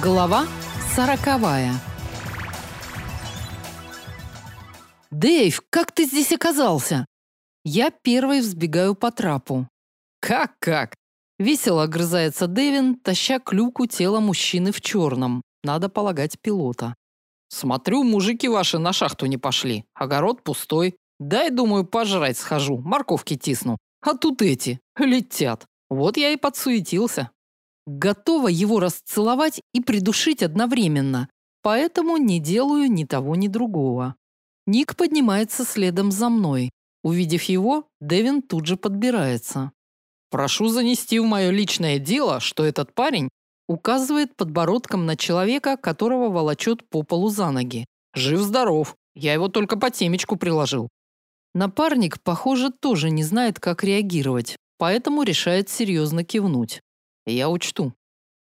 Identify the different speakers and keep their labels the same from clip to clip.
Speaker 1: Глава сороковая. Дэйв, как ты здесь оказался? Я первой взбегаю по трапу. Как как? Весело огрызается Дэвин, таща к люку тело мужчины в черном. Надо полагать пилота. Смотрю, мужики ваши на шахту не пошли. Огород пустой. Дай, думаю, пожрать схожу, морковки тисну. А тут эти летят. Вот я и подсуетился. Готова его расцеловать и придушить одновременно, поэтому не делаю ни того, ни другого. Ник поднимается следом за мной. Увидев его, Дэвин тут же подбирается. Прошу занести в мое личное дело, что этот парень указывает подбородком на человека, которого волочет по полу за ноги. Жив-здоров. Я его только по темечку приложил. Напарник, похоже, тоже не знает, как реагировать, поэтому решает серьезно кивнуть. Я учту.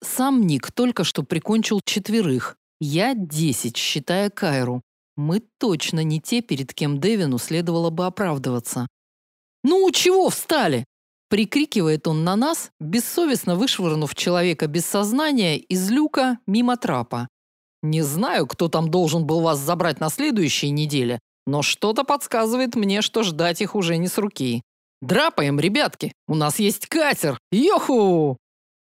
Speaker 1: Сам Ник только что прикончил четверых. Я десять, считая Кайру. Мы точно не те, перед кем Дэвину следовало бы оправдываться. «Ну, чего встали?» Прикрикивает он на нас, бессовестно вышвырнув человека без сознания из люка мимо трапа. «Не знаю, кто там должен был вас забрать на следующей неделе, но что-то подсказывает мне, что ждать их уже не с руки. Драпаем, ребятки, у нас есть катер! Йоху!»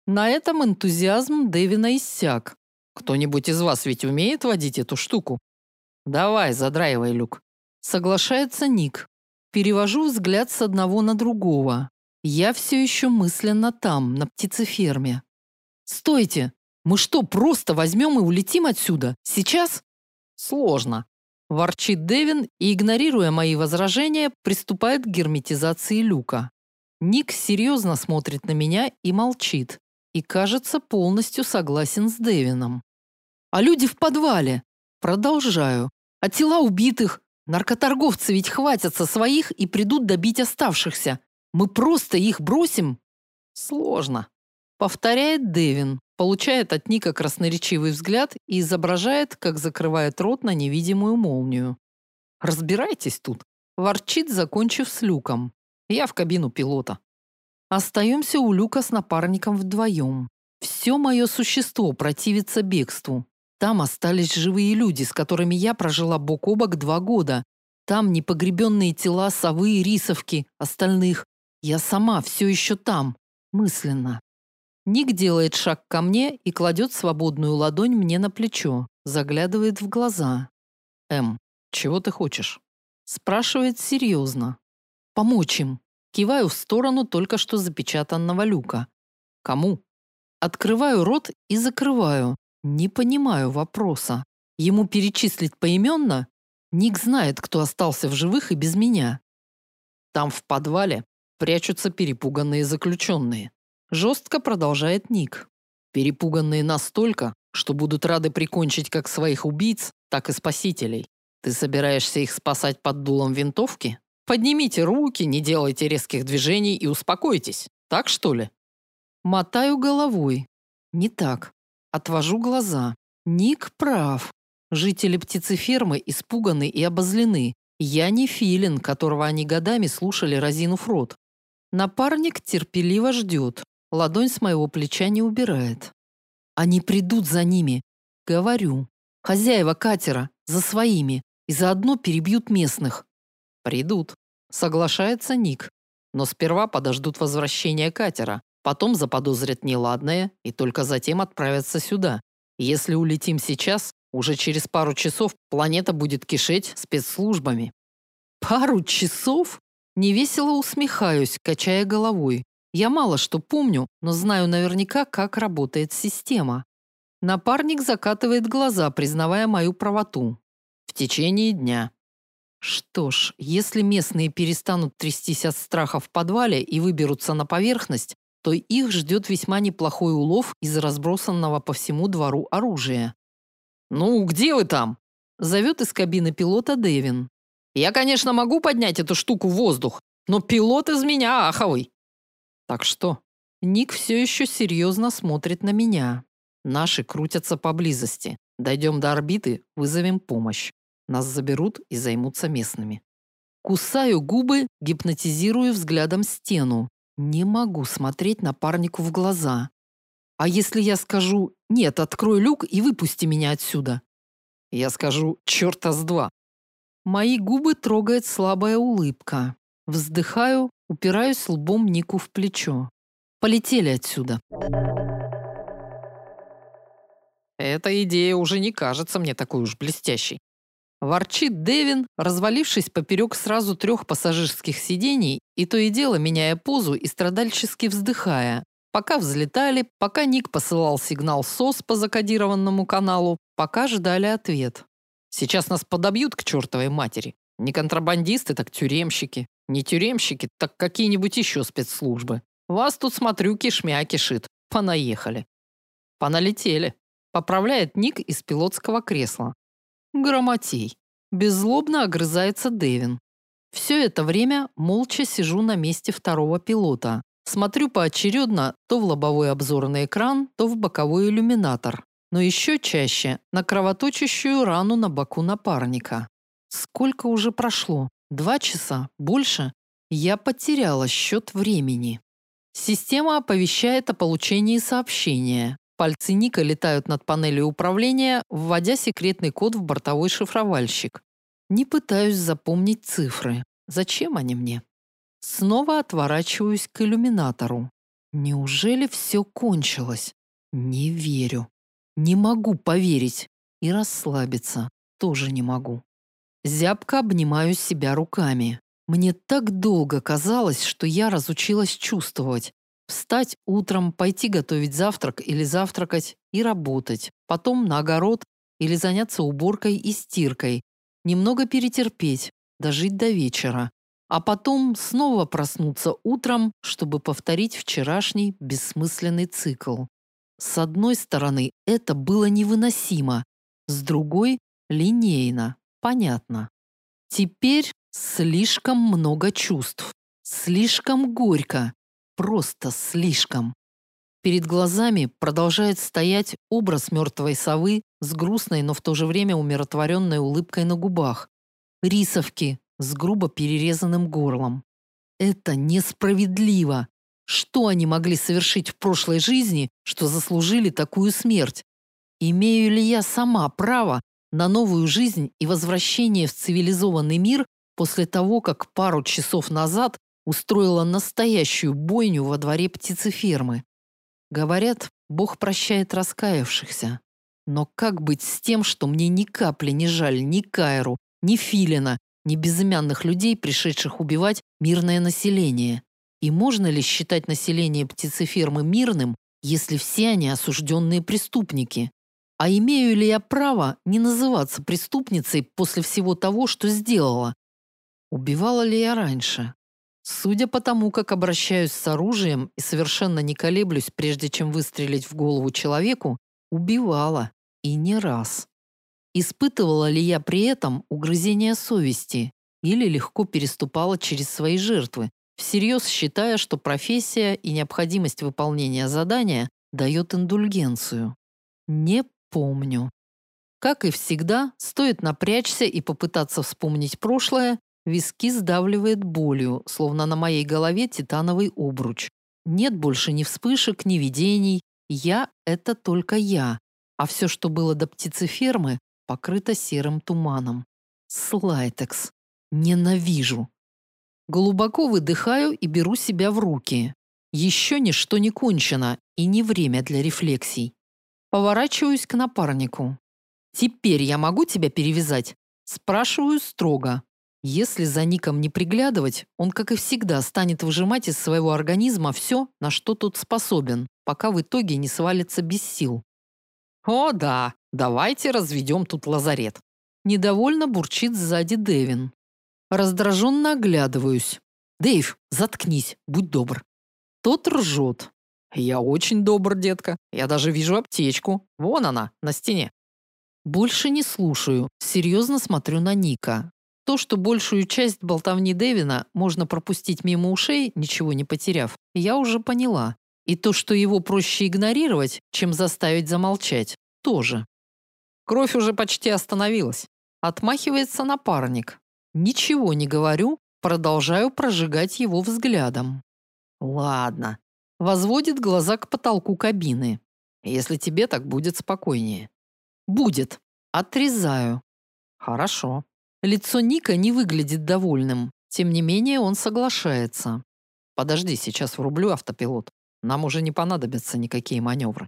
Speaker 1: На этом энтузиазм Дэвина иссяк. Кто-нибудь из вас ведь умеет водить эту штуку? Давай, задраивай люк. Соглашается Ник. Перевожу взгляд с одного на другого. Я все еще мысленно там, на птицеферме. Стойте! Мы что, просто возьмем и улетим отсюда? Сейчас? Сложно. Ворчит Дэвин и, игнорируя мои возражения, приступает к герметизации люка. Ник серьезно смотрит на меня и молчит и, кажется, полностью согласен с Дэвином. А люди в подвале? Продолжаю. А тела убитых? Наркоторговцы ведь хватятся своих и придут добить оставшихся. Мы просто их бросим? Сложно. Повторяет Дэвин, получает от Ника красноречивый взгляд и изображает, как закрывает рот на невидимую молнию. Разбирайтесь тут. Ворчит, закончив с люком. Я в кабину пилота. Остаемся у люка с напарником вдвоем. Все мое существо противится бегству. Там остались живые люди, с которыми я прожила бок о бок два года. Там непогребенные тела совы и рисовки, остальных. Я сама все еще там, мысленно. Ник делает шаг ко мне и кладет свободную ладонь мне на плечо, заглядывает в глаза. «Эм, чего ты хочешь?» Спрашивает серьезно. «Помочь им. Киваю в сторону только что запечатанного люка. Кому? Открываю рот и закрываю. Не понимаю вопроса. Ему перечислить поименно? Ник знает, кто остался в живых и без меня. Там в подвале прячутся перепуганные заключенные. Жестко продолжает Ник. Перепуганные настолько, что будут рады прикончить как своих убийц, так и спасителей. Ты собираешься их спасать под дулом винтовки? Поднимите руки, не делайте резких движений и успокойтесь. Так что ли? Мотаю головой. Не так. Отвожу глаза. Ник прав. Жители птицефермы испуганы и обозлены. Я не филин, которого они годами слушали, разинув рот. Напарник терпеливо ждет. Ладонь с моего плеча не убирает. Они придут за ними. Говорю. Хозяева катера. За своими. И заодно перебьют местных. Придут. Соглашается Ник. Но сперва подождут возвращения катера, потом заподозрят неладное и только затем отправятся сюда. Если улетим сейчас, уже через пару часов планета будет кишеть спецслужбами. Пару часов? Невесело усмехаюсь, качая головой. Я мало что помню, но знаю наверняка, как работает система. Напарник закатывает глаза, признавая мою правоту. В течение дня. Что ж, если местные перестанут трястись от страха в подвале и выберутся на поверхность, то их ждет весьма неплохой улов из разбросанного по всему двору оружия. «Ну, где вы там?» – зовет из кабины пилота Дэвин. «Я, конечно, могу поднять эту штуку в воздух, но пилот из меня аховый». «Так что?» Ник все еще серьезно смотрит на меня. Наши крутятся поблизости. Дойдем до орбиты, вызовем помощь. Нас заберут и займутся местными. Кусаю губы, гипнотизирую взглядом стену. Не могу смотреть напарнику в глаза. А если я скажу «нет, открой люк и выпусти меня отсюда»?
Speaker 2: Я скажу «черта с два».
Speaker 1: Мои губы трогает слабая улыбка. Вздыхаю, упираюсь лбом Нику в плечо. Полетели отсюда.
Speaker 2: Эта идея уже не кажется мне такой уж блестящей.
Speaker 1: Ворчит Дэвин, развалившись поперек сразу трех пассажирских сидений и то и дело меняя позу и страдальчески вздыхая. Пока взлетали, пока Ник посылал сигнал СОС по закодированному каналу, пока ждали ответ.
Speaker 2: Сейчас нас подобьют к чертовой матери. Не контрабандисты, так тюремщики. Не тюремщики, так какие-нибудь еще спецслужбы. Вас тут, смотрю, кишмя кишит. Понаехали.
Speaker 1: Поналетели. Поправляет Ник из пилотского кресла. Громотей. Беззлобно огрызается Дэвин. Все это время молча сижу на месте второго пилота. Смотрю поочередно то в лобовой обзорный экран, то в боковой иллюминатор. Но еще чаще на кровоточащую рану на боку напарника. Сколько уже прошло? Два часа? Больше? Я потеряла счет времени. Система оповещает о получении сообщения. Пальцы Ника летают над панелью управления, вводя секретный код в бортовой шифровальщик. Не пытаюсь запомнить цифры. Зачем они мне? Снова отворачиваюсь к иллюминатору. Неужели все кончилось? Не верю. Не могу поверить. И расслабиться тоже не могу. Зябко обнимаю себя руками. Мне так долго казалось, что я разучилась чувствовать, Встать утром, пойти готовить завтрак или завтракать и работать. Потом на огород или заняться уборкой и стиркой. Немного перетерпеть, дожить до вечера. А потом снова проснуться утром, чтобы повторить вчерашний бессмысленный цикл. С одной стороны, это было невыносимо. С другой – линейно, понятно. Теперь слишком много чувств. Слишком горько. Просто слишком. Перед глазами продолжает стоять образ мертвой совы с грустной, но в то же время умиротворенной улыбкой на губах. Рисовки с грубо перерезанным горлом. Это несправедливо. Что они могли совершить в прошлой жизни, что заслужили такую смерть? Имею ли я сама право на новую жизнь и возвращение в цивилизованный мир после того, как пару часов назад устроила настоящую бойню во дворе птицефермы. Говорят, Бог прощает раскаявшихся. Но как быть с тем, что мне ни капли не жаль ни Кайру, ни Филина, ни безымянных людей, пришедших убивать мирное население? И можно ли считать население птицефермы мирным, если все они осужденные преступники? А имею ли я право не называться преступницей после всего того, что сделала? Убивала ли я раньше? Судя по тому, как обращаюсь с оружием и совершенно не колеблюсь, прежде чем выстрелить в голову человеку, убивала. И не раз. Испытывала ли я при этом угрызение совести или легко переступала через свои жертвы, всерьез считая, что профессия и необходимость выполнения задания дает индульгенцию? Не помню. Как и всегда, стоит напрячься и попытаться вспомнить прошлое, Виски сдавливает болью, словно на моей голове титановый обруч. Нет больше ни вспышек, ни видений. Я — это только я. А все, что было до птицефермы, покрыто серым туманом. Слайтекс. Ненавижу. Глубоко выдыхаю и беру себя в руки. Еще ничто не кончено и не время для рефлексий. Поворачиваюсь к напарнику. «Теперь я могу тебя перевязать?» Спрашиваю строго. Если за Ником не приглядывать, он, как и всегда, станет выжимать из своего организма все, на что тот способен, пока в итоге не свалится без сил.
Speaker 2: «О да, давайте разведем тут лазарет»,
Speaker 1: Недовольно бурчит сзади Дэвин. Раздраженно оглядываюсь. «Дэйв, заткнись, будь добр». Тот ржет.
Speaker 2: «Я очень добр, детка. Я даже вижу аптечку. Вон она, на стене».
Speaker 1: Больше не слушаю, серьезно смотрю на Ника. То, что большую часть болтовни Дэвина можно пропустить мимо ушей, ничего не потеряв, я уже поняла. И то, что его проще игнорировать, чем заставить замолчать, тоже.
Speaker 2: Кровь уже почти остановилась.
Speaker 1: Отмахивается напарник. Ничего не говорю, продолжаю прожигать его взглядом. Ладно. Возводит глаза к потолку кабины.
Speaker 2: Если тебе так будет спокойнее.
Speaker 1: Будет. Отрезаю.
Speaker 2: Хорошо.
Speaker 1: Лицо Ника не выглядит довольным. Тем не менее, он соглашается.
Speaker 2: Подожди, сейчас врублю автопилот. Нам уже не понадобятся никакие маневры.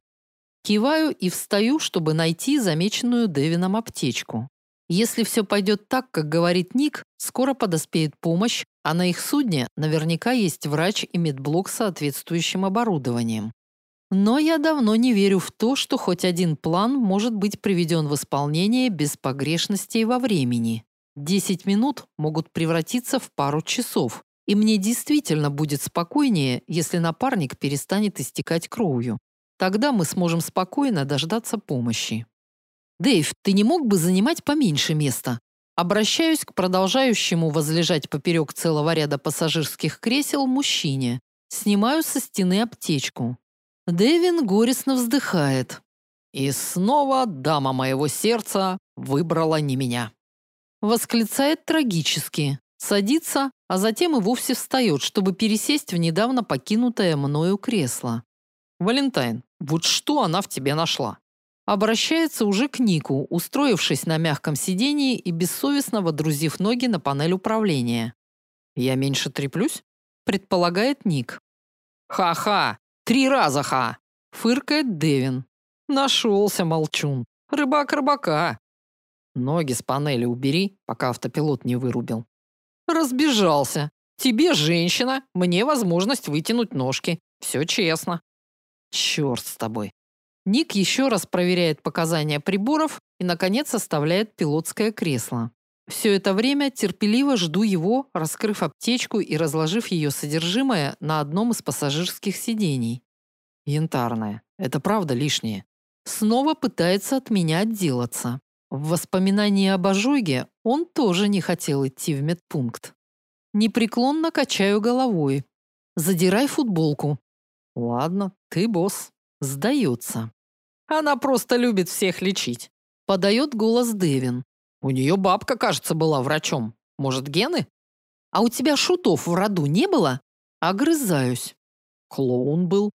Speaker 1: Киваю и встаю, чтобы найти замеченную Дэвином аптечку. Если все пойдет так, как говорит Ник, скоро подоспеет помощь, а на их судне наверняка есть врач и медблок с соответствующим оборудованием. Но я давно не верю в то, что хоть один план может быть приведен в исполнение без погрешностей во времени. Десять минут могут превратиться в пару часов, и мне действительно будет спокойнее, если напарник перестанет истекать кровью. Тогда мы сможем спокойно дождаться помощи. Дэйв, ты не мог бы занимать поменьше места? Обращаюсь к продолжающему возлежать поперек целого ряда пассажирских кресел мужчине. Снимаю со стены аптечку. Дэвин горестно вздыхает.
Speaker 2: И снова дама моего сердца выбрала не меня.
Speaker 1: Восклицает трагически. Садится, а затем и вовсе встает, чтобы пересесть в недавно покинутое мною кресло.
Speaker 2: «Валентайн, вот что она в тебе нашла?»
Speaker 1: Обращается уже к Нику, устроившись на мягком сидении и бессовестно водрузив ноги на панель управления.
Speaker 2: «Я меньше треплюсь?»
Speaker 1: предполагает Ник.
Speaker 2: «Ха-ха! Три раза ха!»
Speaker 1: фыркает Дэвин.
Speaker 2: «Нашелся, молчун. Рыбак рыбака!» «Ноги с панели убери, пока автопилот не вырубил».
Speaker 1: Разбежался.
Speaker 2: Тебе женщина, мне возможность вытянуть ножки. Все честно.
Speaker 1: Черт с тобой. Ник еще раз проверяет показания приборов и, наконец, оставляет пилотское кресло. Все это время терпеливо жду его, раскрыв аптечку и разложив ее содержимое на одном из пассажирских сидений.
Speaker 2: Янтарная. Это правда лишнее.
Speaker 1: Снова пытается от меня отделаться. В воспоминании об ожоге он тоже не хотел идти в медпункт. Непреклонно качаю головой. Задирай футболку.
Speaker 2: Ладно, ты босс.
Speaker 1: Сдается.
Speaker 2: Она просто любит всех лечить.
Speaker 1: Подает голос Дэвин.
Speaker 2: У нее бабка, кажется, была врачом. Может, гены?
Speaker 1: А у тебя шутов в роду не было? Огрызаюсь.
Speaker 2: Клоун был.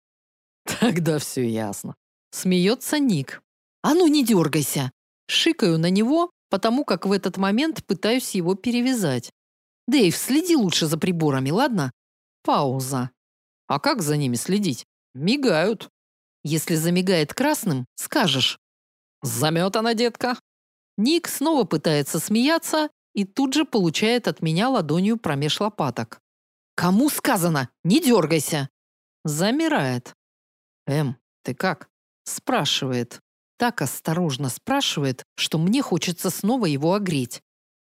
Speaker 2: Тогда все ясно.
Speaker 1: Смеется Ник. А ну не дергайся. Шикаю на него, потому как в этот момент пытаюсь его перевязать. Дэйв, следи лучше за приборами, ладно? Пауза.
Speaker 2: А как за ними следить? Мигают.
Speaker 1: Если замигает красным, скажешь.
Speaker 2: Заметана, детка.
Speaker 1: Ник снова пытается смеяться и тут же получает от меня ладонью промеж лопаток. Кому сказано? Не дергайся. Замирает.
Speaker 2: Эм, ты как?
Speaker 1: Спрашивает так осторожно спрашивает, что мне хочется снова его огреть.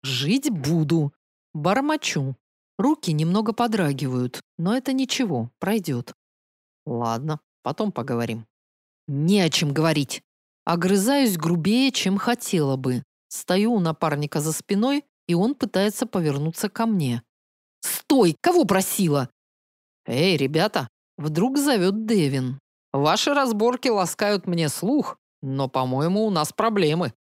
Speaker 1: Жить буду. Бормочу. Руки немного подрагивают, но это ничего, пройдет.
Speaker 2: Ладно, потом поговорим.
Speaker 1: Не о чем говорить. Огрызаюсь грубее, чем хотела бы. Стою у напарника за спиной, и он пытается повернуться ко мне. «Стой! Кого просила?»
Speaker 2: «Эй, ребята!»
Speaker 1: Вдруг зовет Дэвин.
Speaker 2: «Ваши разборки ласкают мне слух, но, по-моему, у нас проблемы.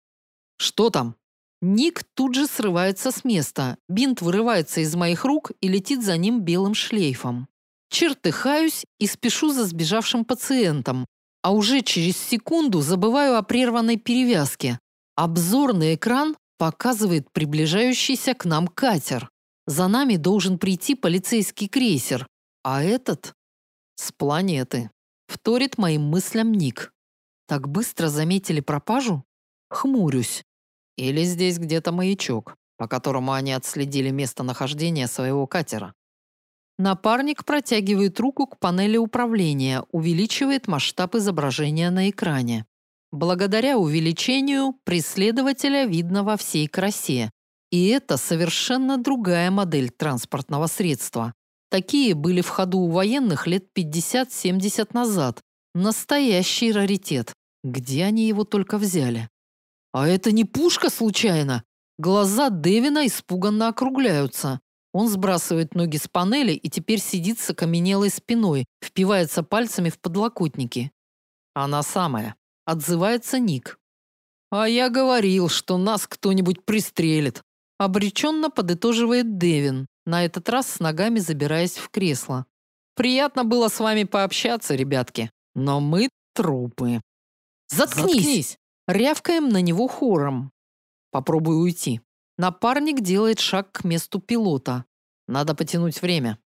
Speaker 1: Что там? Ник тут же срывается с места. Бинт вырывается из моих рук и летит за ним белым шлейфом. Чертыхаюсь и спешу за сбежавшим пациентом, а уже через секунду забываю о прерванной перевязке. Обзорный экран показывает приближающийся к нам катер. За нами должен прийти полицейский крейсер, а этот с планеты. Вторит моим мыслям Ник. Так быстро заметили пропажу? Хмурюсь.
Speaker 2: Или здесь где-то маячок, по которому они отследили местонахождение своего катера.
Speaker 1: Напарник протягивает руку к панели управления, увеличивает масштаб изображения на экране. Благодаря увеличению преследователя видно во всей красе. И это совершенно другая модель транспортного средства. Такие были в ходу у военных лет 50-70 назад, Настоящий раритет. Где они его только взяли? А это не пушка случайно? Глаза Дэвина испуганно округляются. Он сбрасывает ноги с панели и теперь сидит с окаменелой спиной, впивается пальцами в подлокотники.
Speaker 2: Она самая.
Speaker 1: Отзывается Ник.
Speaker 2: А я говорил, что нас кто-нибудь пристрелит.
Speaker 1: Обреченно подытоживает Дэвин, на этот раз с ногами забираясь в кресло.
Speaker 2: Приятно было с вами пообщаться, ребятки. Но мы трупы.
Speaker 1: Заткнись! Заткнись! Рявкаем на него хором. Попробую уйти. Напарник делает шаг к месту пилота. Надо потянуть время.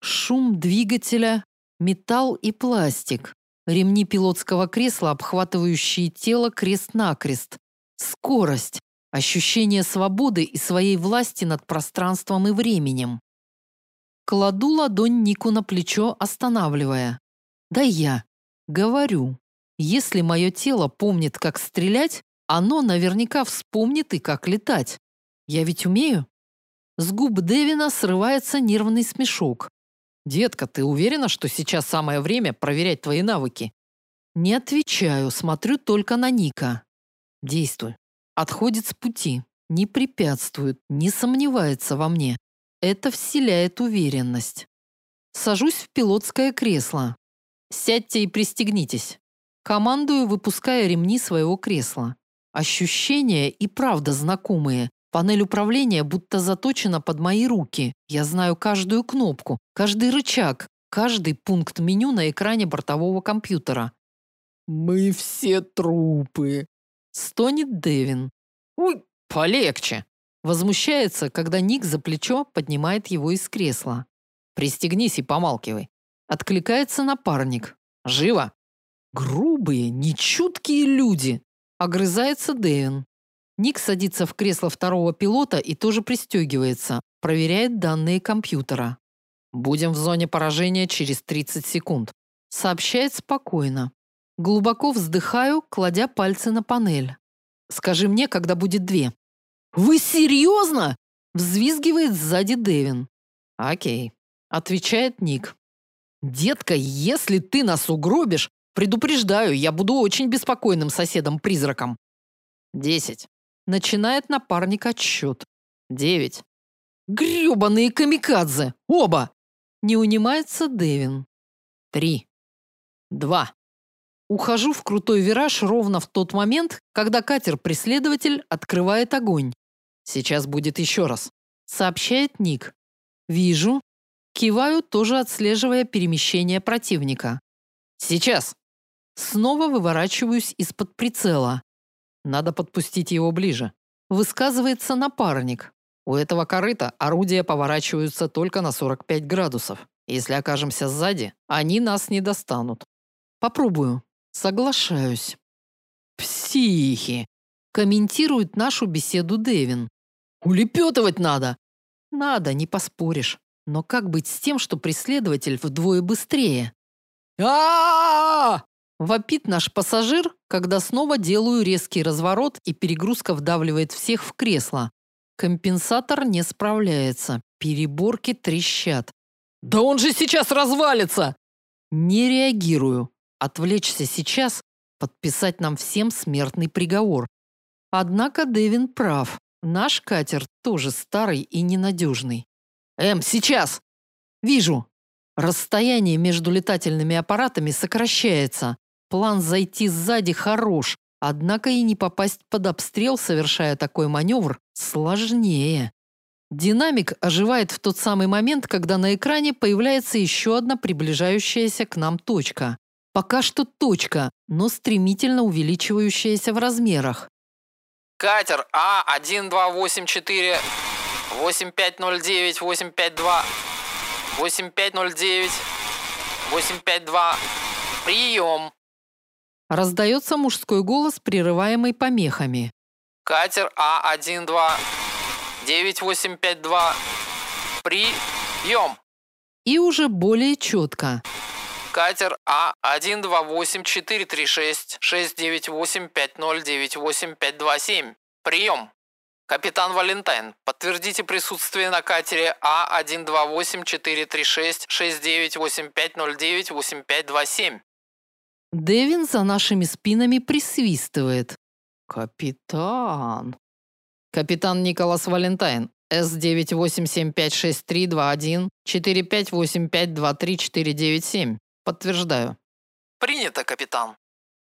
Speaker 1: Шум двигателя, металл и пластик. Ремни пилотского кресла, обхватывающие тело крест-накрест. Скорость, ощущение свободы и своей власти над пространством и временем. Кладу ладонь Нику на плечо, останавливая. Да я говорю, если мое тело помнит, как стрелять, оно наверняка вспомнит и как летать. Я ведь умею. С губ Девина срывается нервный смешок.
Speaker 2: «Детка, ты уверена, что сейчас самое время проверять твои навыки?»
Speaker 1: Не отвечаю, смотрю только на Ника. Действуй. Отходит с пути, не препятствует, не сомневается во мне. Это вселяет уверенность. Сажусь в пилотское кресло. Сядьте и пристегнитесь. Командую, выпуская ремни своего кресла. Ощущения и правда знакомые. Панель управления будто заточена под мои руки. Я знаю каждую кнопку, каждый рычаг, каждый пункт меню на экране бортового компьютера.
Speaker 2: «Мы все трупы», —
Speaker 1: стонет Дэвин.
Speaker 2: «Ой, полегче»,
Speaker 1: Возмущается, когда Ник за плечо поднимает его из кресла.
Speaker 2: «Пристегнись и помалкивай».
Speaker 1: Откликается напарник.
Speaker 2: «Живо!»
Speaker 1: «Грубые, нечуткие люди!» Огрызается Дэвин. Ник садится в кресло второго пилота и тоже пристегивается, проверяет данные компьютера.
Speaker 2: «Будем в зоне поражения через 30 секунд»,
Speaker 1: сообщает спокойно. Глубоко вздыхаю, кладя пальцы на панель. «Скажи мне, когда будет две». «Вы серьезно?» – взвизгивает сзади Дэвин.
Speaker 2: «Окей», –
Speaker 1: отвечает Ник. «Детка, если ты нас угробишь, предупреждаю, я буду очень беспокойным соседом-призраком».
Speaker 2: «Десять».
Speaker 1: Начинает напарник отсчет.
Speaker 2: «Девять».
Speaker 1: «Гребаные камикадзе! Оба!» Не унимается Дэвин.
Speaker 2: «Три».
Speaker 1: «Два». Ухожу в крутой вираж ровно в тот момент, когда катер-преследователь открывает огонь.
Speaker 2: Сейчас будет еще раз,
Speaker 1: сообщает Ник. Вижу. Киваю, тоже отслеживая перемещение противника.
Speaker 2: Сейчас.
Speaker 1: Снова выворачиваюсь из-под прицела.
Speaker 2: Надо подпустить его ближе.
Speaker 1: Высказывается напарник.
Speaker 2: У этого корыта орудия поворачиваются только на 45 градусов. Если окажемся сзади, они нас не достанут.
Speaker 1: Попробую. Соглашаюсь.
Speaker 2: Психи.
Speaker 1: Комментирует нашу беседу Дэвин.
Speaker 2: Улепетывать надо.
Speaker 1: Надо, не поспоришь. Но как быть с тем, что преследователь вдвое быстрее?
Speaker 2: а
Speaker 1: Вопит наш пассажир, когда снова делаю резкий разворот и перегрузка вдавливает всех в кресло. Компенсатор не справляется. Переборки трещат.
Speaker 2: Да он же сейчас развалится!
Speaker 1: Не реагирую. Отвлечься сейчас – подписать нам всем смертный приговор. Однако Дэвин прав. Наш катер тоже старый и ненадежный.
Speaker 2: Эм, сейчас!
Speaker 1: Вижу. Расстояние между летательными аппаратами сокращается. План зайти сзади хорош, однако и не попасть под обстрел, совершая такой маневр, сложнее. Динамик оживает в тот самый момент, когда на экране появляется еще одна приближающаяся к нам точка. Пока что точка, но стремительно увеличивающаяся в размерах.
Speaker 3: Катер А1284 8509 852 8509 852 Прием.
Speaker 1: Раздается мужской голос, прерываемый помехами.
Speaker 3: Катер А12 9852 Прием.
Speaker 1: И уже более четко.
Speaker 3: Катер А128436-698-5098-527. Прием. Капитан Валентайн, подтвердите присутствие на катере А128436-698509-8527.
Speaker 1: Дэвин за нашими спинами присвистывает.
Speaker 2: Капитан. Капитан Николас Валентайн, С987563214 4585234997. Подтверждаю.
Speaker 3: Принято, капитан.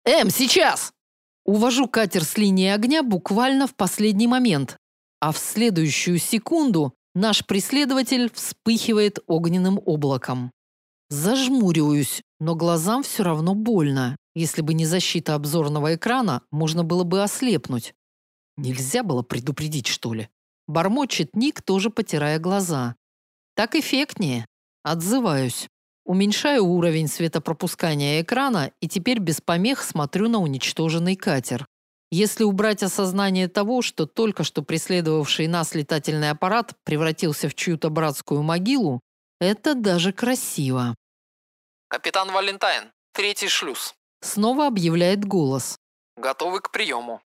Speaker 1: Эм, сейчас! Увожу катер с линии огня буквально в последний момент, а в следующую секунду наш преследователь вспыхивает огненным облаком. Зажмуриваюсь, но глазам все равно больно. Если бы не защита обзорного экрана, можно было бы ослепнуть. Нельзя было предупредить, что ли? Бормочет Ник, тоже потирая глаза. Так эффектнее. Отзываюсь. Уменьшаю уровень светопропускания экрана и теперь без помех смотрю на уничтоженный катер. Если убрать осознание того, что только что преследовавший нас летательный аппарат превратился в чью-то братскую могилу, это даже красиво.
Speaker 3: Капитан Валентайн, третий шлюз.
Speaker 1: Снова объявляет голос.
Speaker 3: Готовы к приему.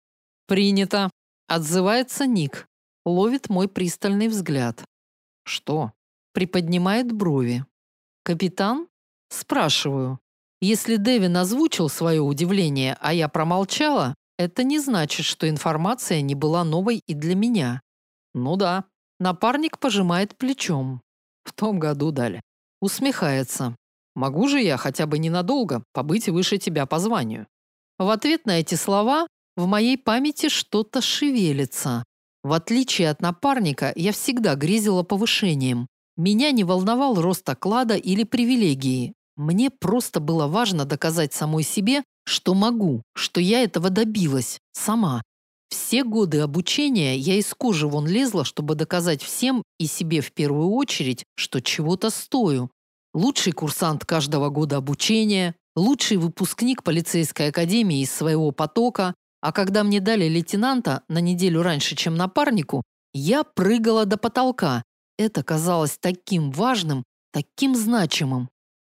Speaker 1: Принято. Отзывается Ник. Ловит мой пристальный взгляд. Что? Приподнимает брови. Капитан? Спрашиваю. Если Дэвин озвучил свое удивление, а я промолчала, это не значит, что информация не была новой и для меня. Ну да. Напарник пожимает плечом. В том году дали. Усмехается. Могу же я хотя бы ненадолго побыть выше тебя по званию. В ответ на эти слова в моей памяти что-то шевелится. В отличие от напарника, я всегда грезила повышением. Меня не волновал рост оклада или привилегии. Мне просто было важно доказать самой себе, что могу, что я этого добилась сама. Все годы обучения я из кожи вон лезла, чтобы доказать всем и себе в первую очередь, что чего-то стою. Лучший курсант каждого года обучения, лучший выпускник полицейской академии из своего потока, а когда мне дали лейтенанта на неделю раньше, чем напарнику, я прыгала до потолка. Это казалось таким важным, таким значимым.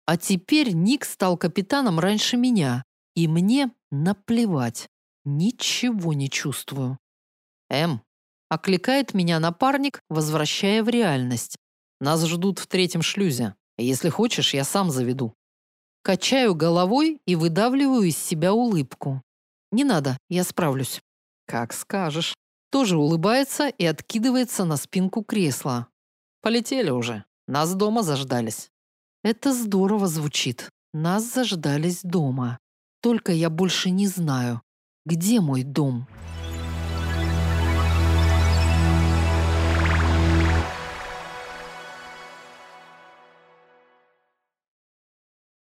Speaker 1: А теперь Ник стал капитаном раньше меня, и мне наплевать. Ничего не чувствую. М. Окликает меня напарник, возвращая в реальность. Нас ждут в третьем шлюзе. Если хочешь, я сам заведу. Качаю головой и выдавливаю из себя улыбку. Не надо, я справлюсь. Как скажешь. Тоже улыбается и откидывается на спинку кресла. Полетели уже. Нас дома заждались. Это здорово звучит. Нас заждались дома. Только я больше не знаю, где мой дом.